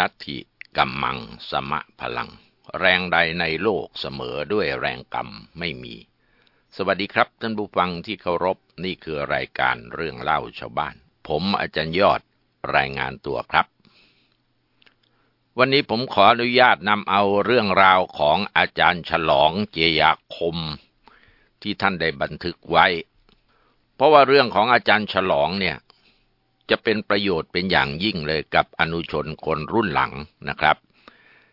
นัตถิกัมมังสมะพลัง แรงใดในโลกเสมอด้วยแรงกรรมไม่มี สวัสดีครับท่านผู้ฟังที่เคารพนี่คือรายการเรื่องเล่าชาวบ้าน ผมอาจารย์ยอดรายงานตัวครับ วันนี้ผมขออนุญาตนำเอาเรื่องราวของอาจารย์ฉลองเจียาคม ที่ท่านได้บันทึกไว้ เพราะว่าเรื่องของอาจารย์ฉลองเนี่ย จะเป็นประโยชน์เป็นอย่างยิ่งเลยกับอนุชนคนรุ่นหลังนะครับ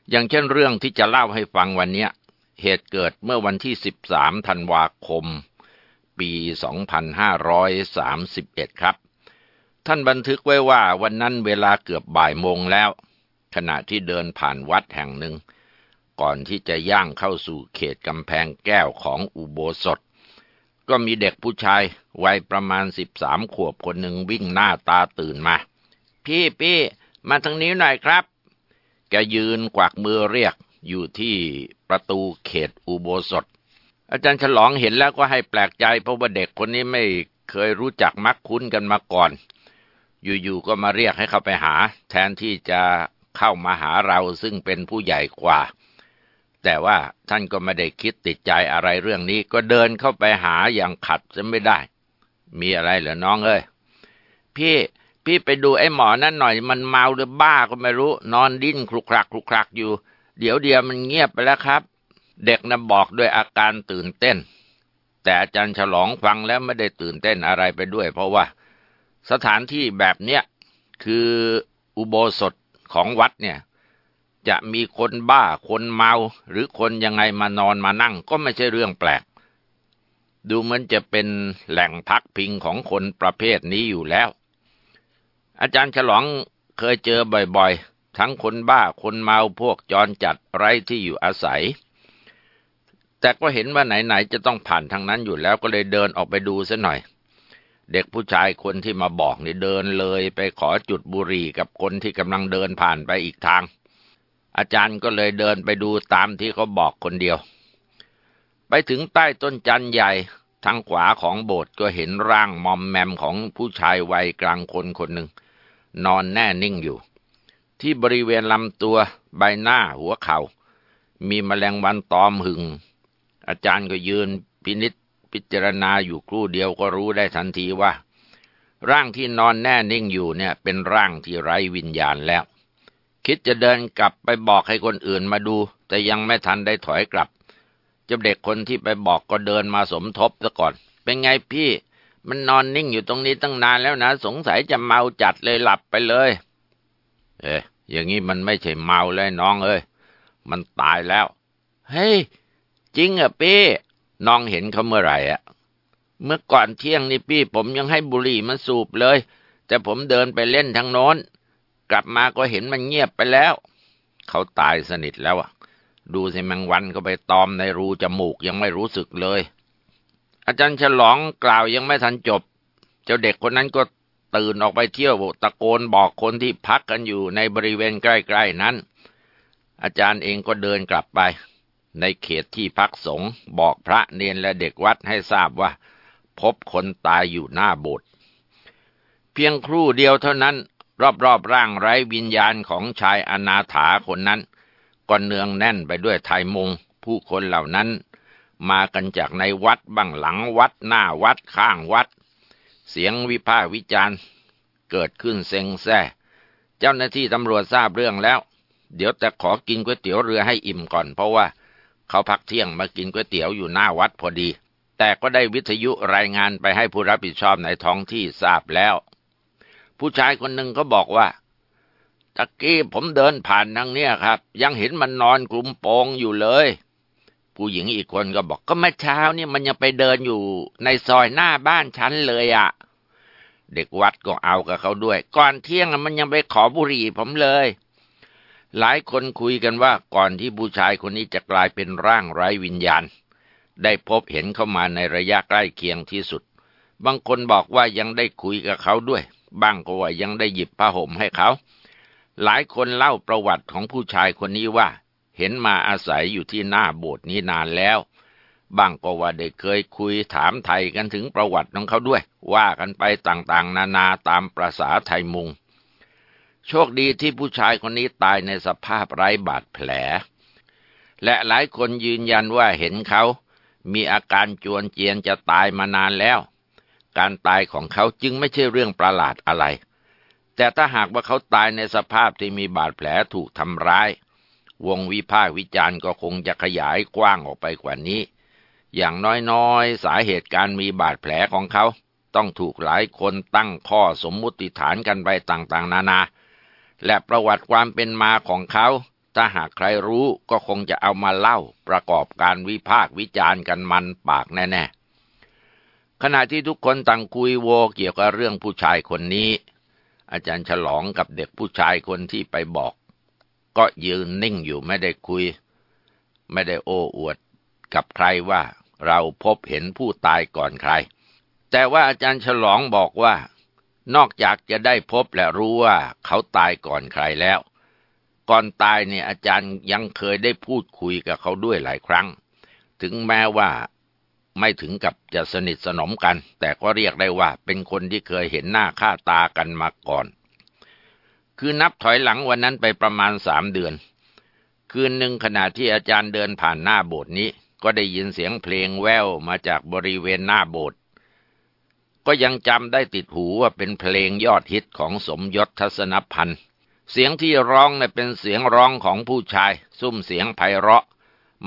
อย่างเช่นเรื่องที่จะเล่าให้ฟังวันนี้เหตุเกิดเมื่อวันที่ 13 ธันวาคม ปี 2531 ครับ ท่านบันทึกไว้ว่าวันนั้นเวลาเกือบบ่ายโมงแล้ว ขณะที่เดินผ่านวัดแห่งหนึ่ง ก่อนที่จะย่างเข้าสู่เขตกำแพงแก้วของอุโบสถ ก็มีเด็กผู้ชายวัยประมาณสิบสามขวบคนหนึ่งวิ่งหน้าตาตื่นมา พี่พี่มาทางนี้หน่อยครับ แกยืนกวักมือเรียกอยู่ที่ประตูเขตอุโบสถ อาจารย์ฉลองเห็นแล้วก็ให้แปลกใจ เพราะว่าเด็กคนนี้ไม่เคยรู้จักมักคุ้นกันมาก่อน อยู่ๆก็มาเรียกให้เข้าไปหา แทนที่จะเข้ามาหาเราซึ่งเป็นผู้ใหญ่กว่า แต่ว่าท่านก็ไม่ได้คิดติดใจอะไรเรื่องนี้ ก็เดินเข้าไปหาอย่างขัดจะไม่ได้ มีอะไรเหรอน้องเอ้ยพี่พี่ไปดูไอ้หมอนั่นหน่อย มันเมาหรือบ้าก็ไม่รู้ นอนดิ้นคลุกคลักคลุกคลักอยู่ เดี๋ยวเดียวมันเงียบไปแล้วครับ เด็กนะบอกด้วยอาการตื่นเต้น แต่อาจารย์ฉลองฟังแล้วไม่ได้ตื่นเต้นอะไรไปด้วย เพราะว่า สถานที่แบบเนี้ยคืออุโบสถของวัดเนี่ย จะมีคนบ้าคนเมา หรือคนยังไงมานอนมานั่งก็ไม่ใช่เรื่องแปลก ดูเหมือนจะเป็นแหล่งพักพิงของคนประเภทนี้อยู่แล้ว อาจารย์ฉลองเคยเจอบ่อยๆ ทั้งคนบ้าคนเมาพวกจรจัดไร้ที่อยู่อาศัย แต่ก็เห็นว่าไหนๆจะต้องผ่านทางนั้นอยู่แล้วก็เลยเดินออกไปดูซะหน่อยเด็กผู้ชายคนที่มาบอกนี่เดินเลยไปขอจุดบุหรี่กับคนที่กำลังเดินผ่านไปอีกทาง อาจารย์ก็เลยเดินไปดูตามที่เขาบอกคนเดียว ไปถึงใต้ต้นจันใหญ่ทางขวาของโบสถ์ก็เห็นร่างมอมแมมของผู้ชายวัยกลางคนคนหนึ่ง นอนแน่นิ่งอยู่ ที่บริเวณลำตัวใบหน้าหัวเขา่า มีแมลงวันตอมหึง อาจารย์ก็ยืนพินิษพิจารณาอยู่ครู่เดียวก็รู้ได้ทันทีว่า ร่างที่นอนแน่นิ่งอยู่เนี่ยเป็นร่างที่ไร้วิญญาณแล้ว คิดจะเดินกลับไปบอกให้คนอื่นมาดู แต่ยังไม่ทันได้ถอยกลับจ้าเด็กคนที่ไปบอกก็เดินมาสมทบซะก่อน เป็นไงพี่ มันนอนนิ่งอยู่ตรงนี้ตั้งนานแล้วนะ สงสัยจะเมาจัดเลยหลับไปเลย เอ๊ะอย่างนี้มันไม่ใช่เมาเลยน้องเอ้ย มันตายแล้ว เฮ้ย จริงอะพี่ น้องเห็นเขาเมื่อไหร่อะเมื่อก่อนเที่ยงนี่พี่ ผมยังให้บุหรี่มันสูบเลย แต่ผมเดินไปเล่นทางโน้น กลับมาก็เห็นมันเงียบไปแล้ว เขาตายสนิทแล้วอะ ดูสิแมงวันก็ไปตอมในรูจมูกยังไม่รู้สึกเลย อาจารย์ฉลองกล่าวยังไม่ทันจบ เจ้าเด็กคนนั้นก็ตื่นออกไปเที่ยวตะโกนบอกคนที่พักกันอยู่ในบริเวณใกล้ๆนั้น อาจารย์เองก็เดินกลับไป ในเขตที่พักสงฆ์บอกพระเนนและเด็กวัดให้ทราบว่า พบคนตายอยู่หน้าโบสถ์เพียงครู่เดียวเท่านั้น รอบๆรร่างไร้วิญญาณของชายอนาถาคนนั้นก็เนืองแน่นไปด้วยไทยมง ผู้คนเหล่านั้น มากันจากในวัดบ้างหลังวัดหน้าวัดข้างวัด เสียงวิพากษ์วิจารณ์ เกิดขึ้นเซ็งแซ่เจ้าหน้าที่ตำรวจทราบเรื่องแล้ว เดี๋ยวแต่ขอกินก๋วยเตี๋ยวเรือให้อิ่มก่อน เพราะว่าเขาพักเที่ยงมากินก๋วยเตี๋ยวอยู่หน้าวัดพอดี แต่ก็ได้วิทยุรายงานไปให้ผู้รับผิดชอบในท้องที่ทราบแล้ว ผู้ชายคนหนึ่งก็บอกว่าตะกี้ผมเดินผ่านทางเนี้ยครับ ยังเห็นมันนอนกลุ่มโปงอยู่เลย ผู้หญิงอีกคนก็บอกก็เมื่อเช้านี่มันยังไปเดินอยู่ในซอยหน้าบ้านฉันเลยอะ่ะ เด็กวัดก็เอากับเขาด้วย ก่อนเที่ยงมันยังไปขอบุหรี่ผมเลย หลายคนคุยกันว่าก่อนที่ผู้ชายคนนี้จะกลายเป็นร่างไร้วิญญาณ ได้พบเห็นเข้ามาในระยะใกล้เคียงที่สุด บางคนบอกว่ายังได้คุยกับเขาด้วย บ้างก็ว่ายังได้หยิบผ้าห่มให้เขา หลายคนเล่าประวัติของผู้ชายคนนี้ว่า เห็นมาอาศัยอยู่ที่หน้าโบสถ์นี้นานแล้ว บ้างก็ว่าได้เคยคุยถามไทยกันถึงประวัติของเขาด้วย ว่ากันไปต่างๆ นานาตามประษาไทยมุง โชคดีที่ผู้ชายคนนี้ตายในสภาพไร้บาดแผล และหลายคนยืนยันว่าเห็นเขา มีอาการจวนเจียนจะตายมานานแล้ว การตายของเขาจึงไม่ใช่เรื่องประหลาดอะไร แต่ถ้าหากว่าเขาตายในสภาพที่มีบาดแผลถูกทำร้าย วงวิพากษ์วิจารณ์ก็คงจะขยายกว้างออกไปกว่านี้ อย่างน้อยๆ สาเหตุการมีบาดแผลของเขา ต้องถูกหลายคนตั้งข้อสมมุติฐานกันไปต่างๆ นานา และประวัติความเป็นมาของเขาถ้าหากใครรู้ก็คงจะเอามาเล่าประกอบการวิพากษ์วิจารณ์กันมันปากแน่ๆ ขณะที่ทุกคนต่างคุยโวเกี่ยวกับเรื่องผู้ชายคนนี้ อาจารย์ฉลองกับเด็กผู้ชายคนที่ไปบอก ก็ยืนนิ่งอยู่ไม่ได้คุย ไม่ได้โอ้อวดกับใครว่าเราพบเห็นผู้ตายก่อนใคร แต่ว่าอาจารย์ฉลองบอกว่า นอกจากจะได้พบและรู้ว่าเขาตายก่อนใครแล้ว ก่อนตายเนี่ยอาจารย์ยังเคยได้พูดคุยกับเขาด้วยหลายครั้ง ถึงแม้ว่า ไม่ถึงกับจะสนิทสนมกัน แต่ก็เรียกได้ว่าเป็นคนที่เคยเห็นหน้าค่าตากันมาก่อน คือนับถอยหลังวันนั้นไปประมาณสามเดือน คืนหนึ่งขณะที่อาจารย์เดินผ่านหน้าโบสถ์นี้ ก็ได้ยินเสียงเพลงแววมาจากบริเวณหน้าโบสถ์ก็ยังจำได้ติดหูว่าเป็นเพลงยอดฮิตของสมยศทัศนพันธ์เสียงที่ร้องเนี่ยเป็นเสียงร้องของผู้ชาย ซุ้มเสียงไพเราะ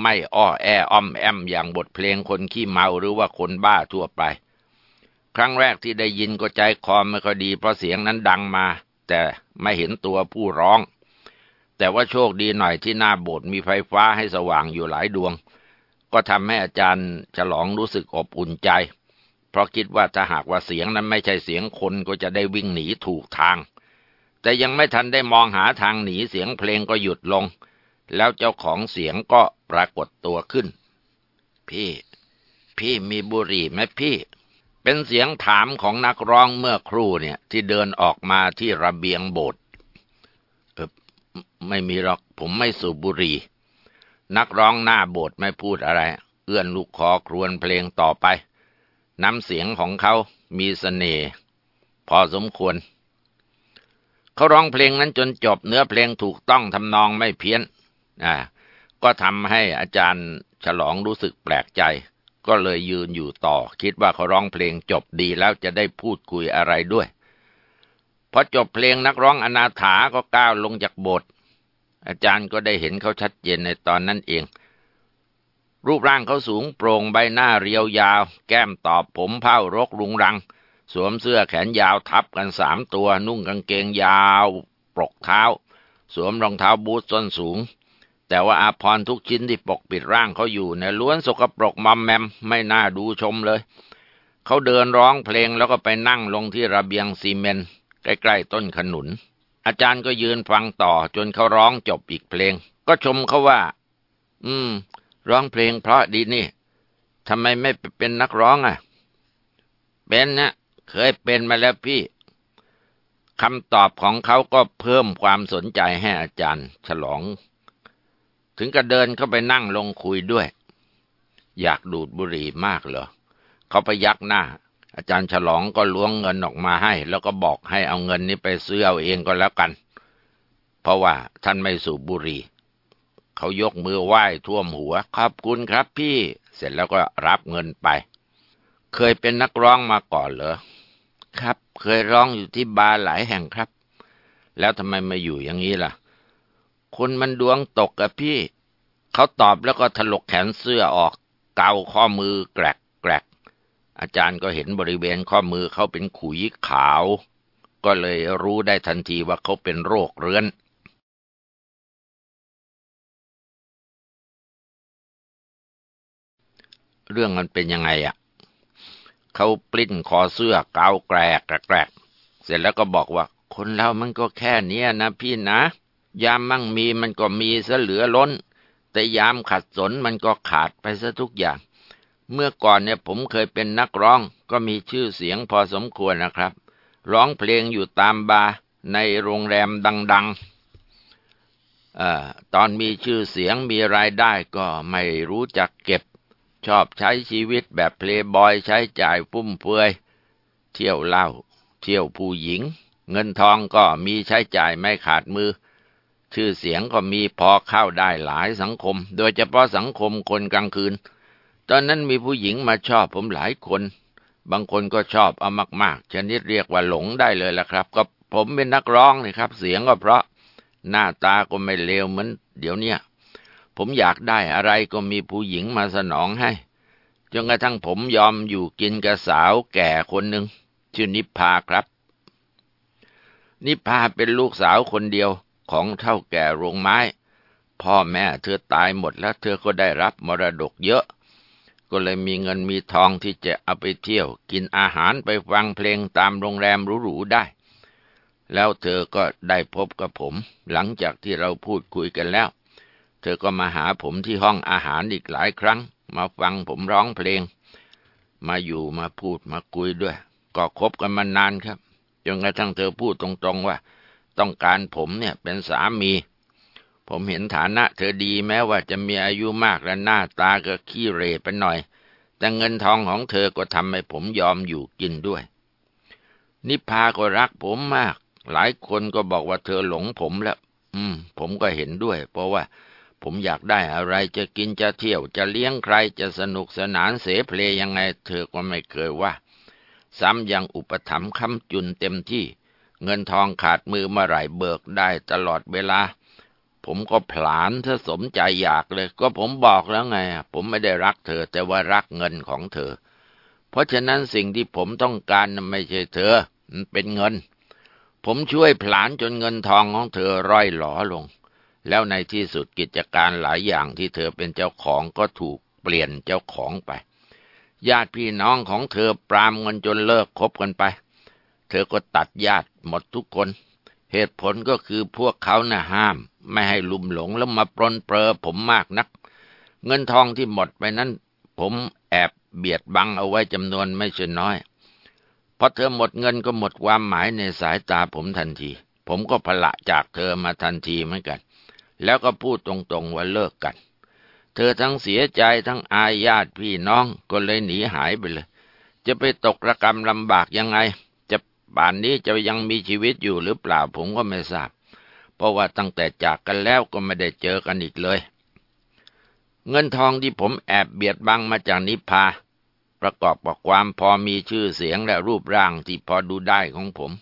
ไม่อ้อแออ้อมแอมอย่างบทเพลงคนขี้เมาหรือว่าคนบ้าทั่วไป ครั้งแรกที่ได้ยินก็ใจคอไม่ค่อยดีเพราะเสียงนั้นดังมา แต่ไม่เห็นตัวผู้ร้อง แต่ว่าโชคดีหน่อยที่หน้าโบสถ์มีไฟฟ้าให้สว่างอยู่หลายดวง ก็ทำให้อาจารย์ฉลองรู้สึกอบอุ่นใจ เพราะคิดว่าถ้าหากว่าเสียงนั้นไม่ใช่เสียงคนก็จะได้วิ่งหนีถูกทาง แต่ยังไม่ทันได้มองหาทางหนีเสียงเพลงก็หยุดลง แล้วเจ้าของเสียงก็ปรากฏตัวขึ้น พี่ พี่มีบุหรี่ไหมพี่ เป็นเสียงถามของนักร้องเมื่อครู่เนี่ย ที่เดินออกมาที่ระเบียงโบสถ์เออไม่มีหรอกผมไม่สูบบุหรี่ นักร้องหน้าโบสถ์ไม่พูดอะไร เอื้อนลูกคอครวนเพลงต่อไป น้ำเสียงของเขามีสเสน่ห์พอสมควร เขาร้องเพลงนั้นจนจบเนื้อเพลงถูกต้องทำนองไม่เพี้ยน อ่าก็ทำให้อาจารย์ฉลองรู้สึกแปลกใจ ก็เลยยืนอยู่ต่อ คิดว่าเขาร้องเพลงจบดีแล้วจะได้พูดคุยอะไรด้วย พอจบเพลงนักร้องอนาถาก็ก้าวลงจากโบสถ์อาจารย์ก็ได้เห็นเขาชัดเจนในตอนนั้นเอง รูปร่างเขาสูงโปร่งใบหน้าเรียวยาว แก้มตอบผมเผ้ารกรุงรัง สวมเสื้อแขนยาวทับกันสามตัว นุ่งกางเกงยาวปลกเท้า สวมรองเท้าบูทส้นสูง แต่ว่าอาพรทุกชิ้นที่ปกปิดร่างเขาอยู่ในล้วนสกปรกมอมแมมไม่น่าดูชมเลย เขาเดินร้องเพลงแล้วก็ไปนั่งลงที่ระเบียงซีเมนใกล้ๆต้นขนุน อาจารย์ก็ยืนฟังต่อจนเขาร้องจบอีกเพลง ก็ชมเขาว่า อืม ร้องเพลงเพราะดีนี่ทำไมไม่เป็นนักร้องอะ เป็นนะเคยเป็นมาแล้วพี่คำตอบของเขาก็เพิ่มความสนใจให้อาจารย์ ฉลอง ถึงกับเดินเข้าไปนั่งลงคุยด้วย อยากดูดบุหรี่มากเหรอเขาไปยักหน้า อาจารย์ฉลองก็ล้วงเงินออกมาให้ แล้วก็บอกให้เอาเงินนี้ไปซื้อเอาเองก็แล้วกัน เพราะว่าท่านไม่สูบบุหรี่เขายกมือไหว้ท่วมหัว ขอบคุณครับพี่ เสร็จแล้วก็รับเงินไป เคยเป็นนักร้องมาก่อนเหรอครับ เคยร้องอยู่ที่บาร์หลายแห่งครับ แล้วทำไมมาอยู่อย่างนี้ล่ะ คนมันดวงตกกับพี่ เขาตอบแล้วก็ถลกแขนเสื้อออก เกาข้อมือแกรกแกรกอาจารย์ก็เห็นบริเวณข้อมือเขาเป็นขุยขาว ก็เลยรู้ได้ทันทีว่าเขาเป็นโรคเรื้อน เรื่องมันเป็นยังไงอะ่ะเขาปลิ้นคอเสื้อเกาแกรกแกรกเสร็จแล้วก็บอกว่า คนเรามันก็แค่เนี้ยนะพี่นะ ยามมั่งมีมันก็มีซะเหลือล้น แต่ยามขัดสนมันก็ขาดไปซะทุกอย่าง เมื่อก่อนเนี่ยผมเคยเป็นนักร้องก็มีชื่อเสียงพอสมควรนะครับ ร้องเพลงอยู่ตามบาร์ในโรงแรมดังๆอตอนมีชื่อเสียงมีรายได้ก็ไม่รู้จักเก็บ ชอบใช้ชีวิตแบบเพลย์บอยใช้จ่ายฟุ่มเฟือย เที่ยวเหล้าเที่ยวผู้หญิง เงินทองก็มีใช้จ่ายไม่ขาดมือ ชื่อเสียงก็มีพอเข้าได้หลายสังคม โดยเฉพาะสังคมคนกลางคืน ตอนนั้นมีผู้หญิงมาชอบผมหลายคน บางคนก็ชอบเอามากๆชนิดเรียกว่าหลงได้เลยละครับ ก็ผมเป็นนักร้องนี่ครับ เสียงก็เพราะหน้าตาก็ไม่เลวเหมือนเดี๋ยวเนี้ยผมอยากได้อะไรก็มีผู้หญิงมาสนองให้จนกระทั่งผมยอมอยู่กินกับสาวแก่คนหนึ่งชื่อนิพพาครับ นิพพาเป็นลูกสาวคนเดียว ของเท่าแก่โรงไม้ พ่อแม่เธอตายหมดแล้วเธอก็ได้รับมรดกเยอะ ก็เลยมีเงินมีทองที่จะเอาไปเที่ยว กินอาหารไปฟังเพลงตามโรงแรมหรูๆได้ แล้วเธอก็ได้พบกับผม หลังจากที่เราพูดคุยกันแล้ว เธอก็มาหาผมที่ห้องอาหารอีกหลายครั้ง มาฟังผมร้องเพลง มาอยู่มาพูดมาคุยด้วย ก็คบกันมานานครับจนกระทั่งเธอพูดตรงๆว่า ต้องการผมเนี่ยเป็นสามี ผมเห็นฐานะเธอดีแม้ว่าจะมีอายุมากและหน้าตาก็ขี้เรไปหน่อย แต่เงินทองของเธอก็ทำให้ผมยอมอยู่กินด้วย นิพาก็รักผมมาก หลายคนก็บอกว่าเธอหลงผมแล้ว อืม ผมก็เห็นด้วย เพราะว่าผมอยากได้อะไรจะกินจะเที่ยวจะเลี้ยงใครจะสนุกสนานเสเพลยังไง เธอก็ไม่เคยว่า ซ้ำยังอุปถัมภ์คำจุนเต็มที่ เงินทองขาดมือเมื่อไหร่เบิกได้ตลอดเวลา ผมก็ผลานเธอสมใจอยากเลย ก็ผมบอกแล้วไง ผมไม่ได้รักเธอ แต่ว่ารักเงินของเธอ เพราะฉะนั้นสิ่งที่ผมต้องการไม่ใช่เธอ มันเป็นเงิน ผมช่วยผลานจนเงินทองของเธอร่อยหลอลง แล้วในที่สุดกิจการหลายอย่างที่เธอเป็นเจ้าของก็ถูกเปลี่ยนเจ้าของไป ญาติพี่น้องของเธอปรามกันจนเลิกคบกันไป เธอก็ตัดญาติ หมดทุกคน เหตุผลก็คือพวกเขาน่ะห้าม ไม่ให้ลุมหลงแล้วมาปลนเปลอผมมากนัก เงินทองที่หมดไปนั้น ผมแอบเบียดบังเอาไว้จำนวนไม่ใช่น้อยพอเธอหมดเงินก็หมดความหมายในสายตาผมทันที ผมก็พละจากเธอมาทันทีเหมือนกัน แล้วก็พูดตรงๆว่าเลิกกัน เธอทั้งเสียใจทั้งอายญาติพี่น้องก็เลยหนีหายไปเลย จะไปตกระกรรมลำบากยังไง ป่านนี้จะยังมีชีวิตอยู่หรือเปล่าผมก็ไม่ทราบ เพราะว่าตั้งแต่จากกันแล้วก็ไม่ได้เจอกันอีกเลย เงินทองที่ผมแอบเบียดบังมาจากนิพพา ประกอบกับความพอมีชื่อเสียงและรูปร่างที่พอดูได้ของผม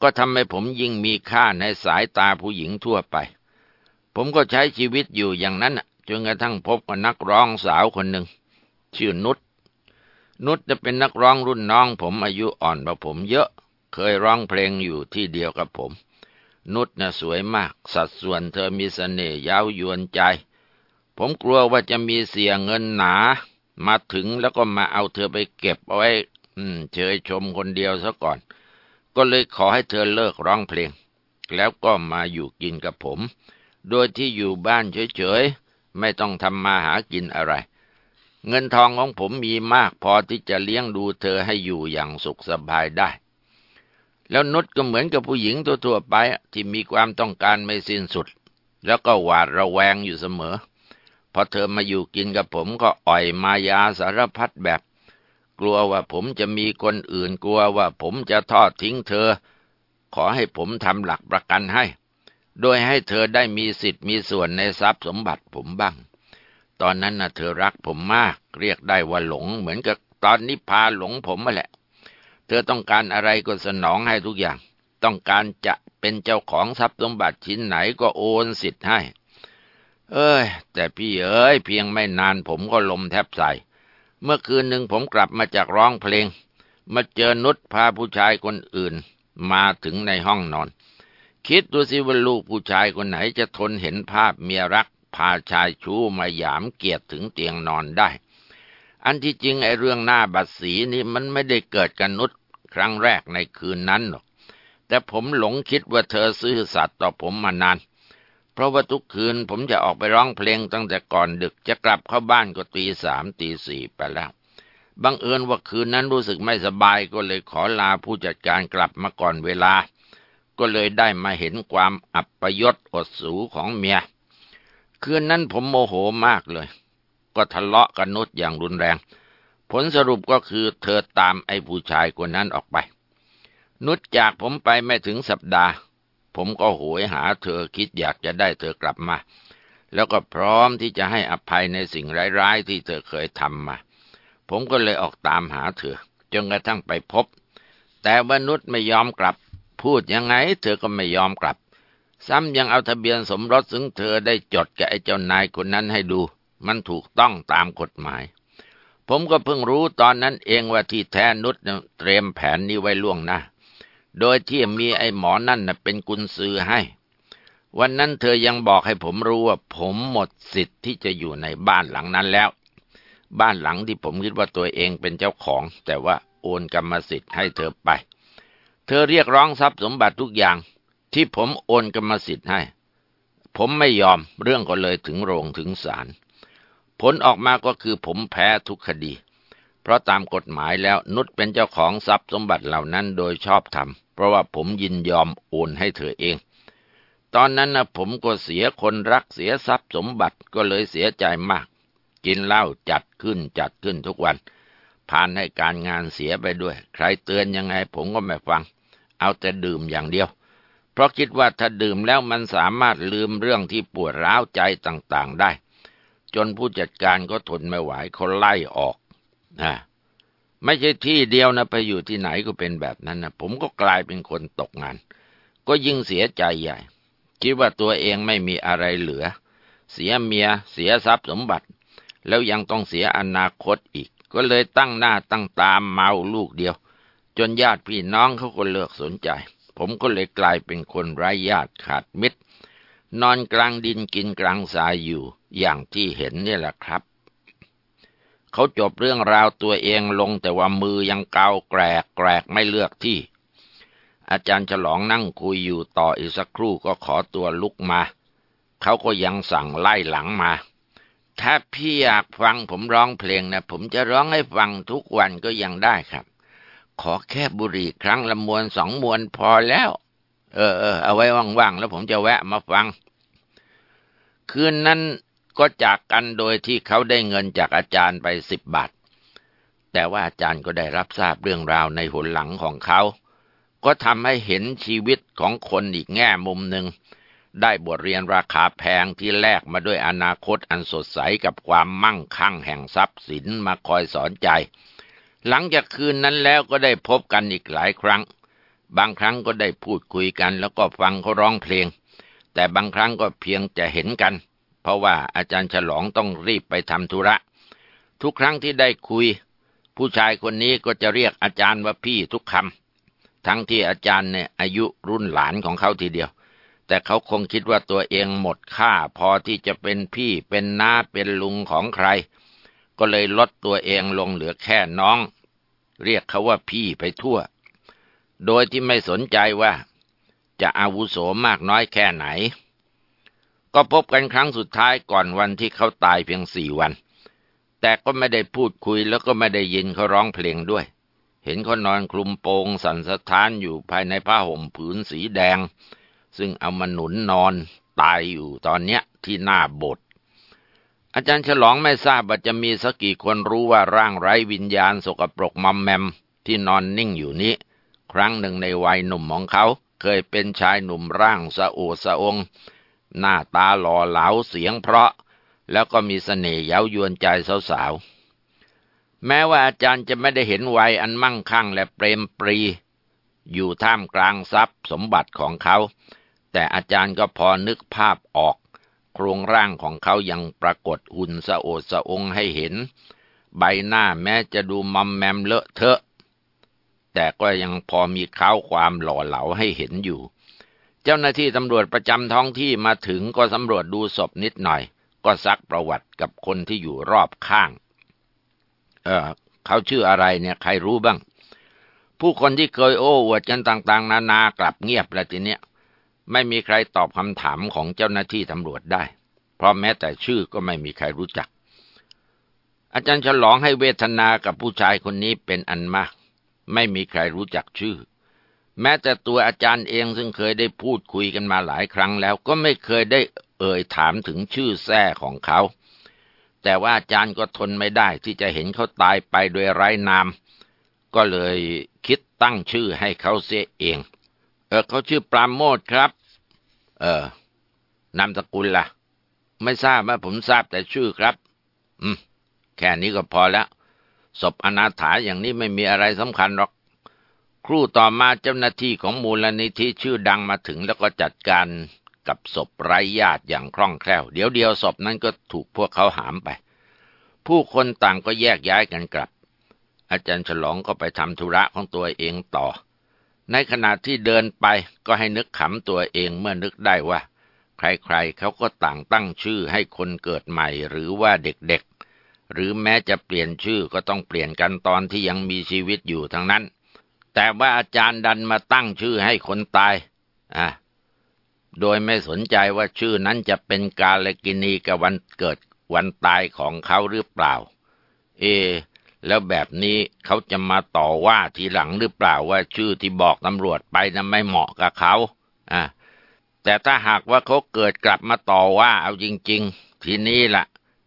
ก็ทำให้ผมยิ่งมีค่าในสายตาผู้หญิงทั่วไป ผมก็ใช้ชีวิตอยู่อย่างนั้นจนกระทั่งพบกับนักร้องสาวคนหนึ่งชื่อนุชนุชจะเป็นนักร้องรุ่นน้องผมอายุอ่อนกว่าผมเยอะ เคยร้องเพลงอยู่ที่เดียวกับผม นุชน่ะสวยมาก สัดส่วนเธอมีสเสน่ห์ยาวยวนใจ ผมกลัวว่าจะมีเสียเงินหนา มาถึงแล้วก็มาเอาเธอไปเก็บเอาไว้เฉยชมคนเดียวซะก่อน ก็เลยขอให้เธอเลิกร้องเพลง แล้วก็มาอยู่กินกับผม โดยที่อยู่บ้านเฉยๆ ไม่ต้องทำมาหากินอะไรเงินทองของผมมีมากพอที่จะเลี้ยงดูเธอให้อยู่อย่างสุขสบายได้ แล้วนุชก็เหมือนกับผู้หญิงทั่วๆไปที่มีความต้องการไม่สิ้นสุด แล้วก็หวาดระแวงอยู่เสมอ พอเธอมาอยู่กินกับผมก็อ่อยมายาสารพัดแบบ กลัวว่าผมจะมีคนอื่นกลัวว่าผมจะทอดทิ้งเธอ ขอให้ผมทำหลักประกันให้ โดยให้เธอได้มีสิทธิ์มีส่วนในทรัพย์สมบัติผมบ้าง ตอนนั้นนะเธอรักผมมาก เรียกได้ว่าหลงเหมือนกับตอนนี้พาหลงผมมาแหละ ธอต้องการอะไรก็สนองให้ทุกอย่าง ต้องการจะเป็นเจ้าของทรัพย์สมบัติชิ้นไหนก็โอนสิทธิ์ให้ เอ้ย แต่พี่เอ้ยเพียงไม่นานผมก็ลมแทบใส่ เมื่อคืนหนึ่งผมกลับมาจากร้องเพลง มาเจอนุชพาผู้ชายคนอื่น มาถึงในห้องนอน คิดดูสิว่าลูกผู้ชายคนไหนจะทนเห็นภาพเมียรัก พาชายชู้มาหยามเกียรติถึงเตียงนอนได้ อันที่จริงไอ้เรื่องหน้าบัดสีนี่มันไม่ได้เกิดกันนุษ ครั้งแรกในคืนนั้นหรอก แต่ผมหลงคิดว่าเธอซื่อสัตย์ต่อผมมานาน เพราะว่าทุกคืนผมจะออกไปร้องเพลงตั้งแต่ก่อนดึกจะกลับเข้าบ้านก็ตีสามตีสี่ไปแล้ว บังเอิญว่าคืนนั้นรู้สึกไม่สบายก็เลยขอลาผู้จัดการกลับมาก่อนเวลา ก็เลยได้มาเห็นความอับประยศอดสูของเมีย คืนนั้นผมโมโหมากเลย ก็ทะเลาะกันนุชอย่างรุนแรง ผลสรุปก็คือเธอตามไอ้ผู้ชายคนนั้นออกไป นุชจากผมไปไม่ถึงสัปดาห์ ผมก็โหยหาเธอคิดอยากจะได้เธอกลับมา แล้วก็พร้อมที่จะให้อภัยในสิ่งร้ายๆที่เธอเคยทำมา ผมก็เลยออกตามหาเธอจนกระทั่งไปพบ แต่วนุชไม่ยอมกลับ พูดยังไง เธอก็ไม่ยอมกลับ ซ้ำยังเอาทะเบียนสมรสซึ่งเธอได้จดกับไอ้เจ้านายคนนั้นให้ดู มันถูกต้องตามกฎหมาย ผมก็เพิ่งรู้ตอนนั้นเองว่าที่แท้นุชเตรียมแผนนี้ไว้ล่วงหน้าโดยที่มีไอ้หมอนั่นเป็นกุญซือให้ วันนั้นเธอยังบอกให้ผมรู้ว่า ผมหมดสิทธิ์ที่จะอยู่ในบ้านหลังนั้นแล้ว บ้านหลังที่ผมคิดว่าตัวเองเป็นเจ้าของ แต่ว่าโอนกรรมสิทธิ์ให้เธอไป เธอเรียกร้องทรัพย์สมบัติทุกอย่าง ที่ผมโอนกรรมสิทธิ์ให้ ผมไม่ยอมเรื่องก็เลยถึงโรงถึงศาล ผลออกมาก็คือผมแพ้ทุกคดี เพราะตามกฎหมายแล้วนุชเป็นเจ้าของทรัพย์สมบัติเหล่านั้นโดยชอบธรรม เพราะว่าผมยินยอมโอนให้เธอเอง ตอนนั้นนะผมก็เสียคนรักเสียทรัพย์สมบัติก็เลยเสียใจมาก กินเหล้าจัดขึ้นจัดขึ้นทุกวันผ่านให้การงานเสียไปด้วย ใครเตือนยังไงผมก็ไม่ฟัง เอาแต่ดื่มอย่างเดียว เพราะคิดว่าถ้าดื่มแล้วมันสามารถลืมเรื่องที่ปวดร้าวใจต่างๆได้ จนผู้จัดการก็ทนไม่ไหวเขาไล่ออกนะไม่ใช่ที่เดียวนะไปอยู่ที่ไหนก็เป็นแบบนั้นนะผมก็กลายเป็นคนตกงาน ก็ยิ่งเสียใจใหญ่ คิดว่าตัวเองไม่มีอะไรเหลือ เสียเมีย เสียทรัพย์สมบัติ แล้วยังต้องเสียอนาคตอีก ก็เลยตั้งหน้าตั้งตามเมาลูกเดียว จนญาติพี่น้องเขาก็เลิกสนใจ ผมก็เลยกลายเป็นคนไร้ญาติขาดมิตร นอนกลางดินกินกลางทรายอยู่ อย่างที่เห็นนี่แหละครับ เขาจบเรื่องราวตัวเองลงแต่ว่ามือยังเกาแกรกแกรกไม่เลือกที่ อาจารย์ฉลองนั่งคุยอยู่ต่ออีกสักครู่ก็ขอตัวลุกมา เขาก็ยังสั่งไล่หลังมา ถ้าพี่อยากฟังผมร้องเพลงนะ ผมจะร้องให้ฟังทุกวันก็ยังได้ครับ ขอแค่บุหรี่ครั้งละมวนสองมวนพอแล้ว เออเออเอาไว้ว่างๆแล้วผมจะแวะมาฟัง คืนนั้น ก็จากกันโดยที่เขาได้เงินจากอาจารย์ไปสิบบาท แต่ว่าอาจารย์ก็ได้รับทราบเรื่องราวในหนหลังของเขา ก็ทำให้เห็นชีวิตของคนอีกแง่มุมหนึ่ง ได้บทเรียนราคาแพงที่แลกมาด้วยอนาคตอันสดใสกับความมั่งคั่งแห่งทรัพย์สินมาคอยสอนใจ หลังจากคืนนั้นแล้วก็ได้พบกันอีกหลายครั้ง บางครั้งก็ได้พูดคุยกันแล้วก็ฟังเขาร้องเพลง แต่บางครั้งก็เพียงจะเห็นกัน เพราะว่าอาจารย์ฉลองต้องรีบไปทำธุระ ทุกครั้งที่ได้คุย ผู้ชายคนนี้ก็จะเรียกอาจารย์ว่าพี่ทุกคำทั้งที่อาจารย์เนี่ยอายุรุ่นหลานของเขาทีเดียว แต่เขาคงคิดว่าตัวเองหมดค่าพอที่จะเป็นพี่เป็นน้าเป็นลุงของใคร ก็เลยลดตัวเองลงเหลือแค่น้อง เรียกเขาว่าพี่ไปทั่ว โดยที่ไม่สนใจว่าจะอาวุโสมากน้อยแค่ไหน ก็พบกันครั้งสุดท้ายก่อนวันที่เขาตายเพียงสี่วัน แต่ก็ไม่ได้พูดคุยแล้วก็ไม่ได้ยินเขาร้องเพลงด้วย เห็นเขานอนคลุมโปงสันสถานอยู่ภายในผ้าห่มผืนสีแดง ซึ่งเอามาหนุนนอนตายอยู่ตอนเนี้ยที่หน้าโบสถ์อาจารย์ฉลองไม่ทราบว่าจะมีสักกี่คนรู้ว่าร่างไร้วิญญาณสกปรกมัมแมม ที่นอนนิ่งอยู่นี้ ครั้งหนึ่งในวัยหนุ่มของเขา เคยเป็นชายหนุ่มร่างสะโอสะอง หน้าตาหล่อเหลาเสียงเพราะ แล้วก็มีสเสน่ห์เย้ายวนใจสาวๆ แม้ว่าอาจารย์จะไม่ได้เห็นวัยอันมั่งคั่งและเปรมปรี อยู่ท่ามกลางทรัพย์สมบัติของเขา แต่อาจารย์ก็พอนึกภาพออก โครงร่างของเขายังปรากฏหุ่นสะโอดสะองให้เห็น ใบหน้าแม้จะดูมัมแมมเลอะเทอะ แต่ก็ยังพอมีข้าวความหล่อเหลาให้เห็นอยู่ เจ้าหน้าที่ตำรวจประจำท้องที่มาถึงก็สำรวจดูศพนิดหน่อย ก็ซักประวัติกับคนที่อยู่รอบข้าง เออเขาชื่ออะไรเนี่ยใครรู้บ้าง ผู้คนที่เคยโอ้อวดกันต่างๆ นานากลับเงียบแล้วทีเนี้ยไม่มีใครตอบคำถามของเจ้าหน้าที่ตำรวจได้ เพราะแม้แต่ชื่อก็ไม่มีใครรู้จัก อาจารย์ฉลองให้เวทนากับผู้ชายคนนี้เป็นอันมาก ไม่มีใครรู้จักชื่อ แม้แต่ตัวอาจารย์เองซึ่งเคยได้พูดคุยกันมาหลายครั้งแล้ว ก็ไม่เคยได้เอ่ยถามถึงชื่อแท้ของเขา แต่ว่าอาจารย์ก็ทนไม่ได้ที่จะเห็นเขาตายไปโดยไร้นาม ก็เลยคิดตั้งชื่อให้เขาเสียเอง เออเขาชื่อปราโมทครับ เออนามสกุลล่ะ ไม่ทราบว่าผมทราบแต่ชื่อครับ อืม แค่นี้ก็พอแล้วศพอนาถาอย่างนี้ไม่มีอะไรสำคัญหรอก ครู่ต่อมาเจ้าหน้าที่ของมูลนิธิชื่อดังมาถึงแล้วก็จัดการกับศพไร้ญาติอย่างคล่องแคล่ว เดี๋ยวเดียวศพนั้นก็ถูกพวกเขาหามไป ผู้คนต่างก็แยกย้ายกันกลับ อาจารย์ฉลองก็ไปทำธุระของตัวเองต่อ ในขณะที่เดินไปก็ให้นึกขำตัวเองเมื่อนึกได้ว่า ใครๆเขาก็ต่างตั้งชื่อให้คนเกิดใหม่หรือว่าเด็กๆ หรือแม้จะเปลี่ยนชื่อก็ต้องเปลี่ยนกันตอนที่ยังมีชีวิตอยู่ทั้งนั้น แต่ว่าอาจารย์ดันมาตั้งชื่อให้คนตายอะโดยไม่สนใจว่าชื่อนั้นจะเป็นกาลกินีกับวันเกิดวันตายของเขาหรือเปล่า เอ แล้วแบบนี้เขาจะมาต่อว่าทีหลังหรือเปล่าว่าชื่อที่บอกตำรวจไปนั้นไม่เหมาะกับเขาอะแต่ถ้าหากว่าเขาเกิดกลับมาต่อว่าเอาจริง ๆ ทีนี้ละ่ะ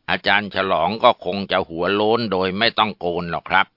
อาจารย์ฉลองก็คงจะหัวโล้นโดยไม่ต้องโกนหรอกครับ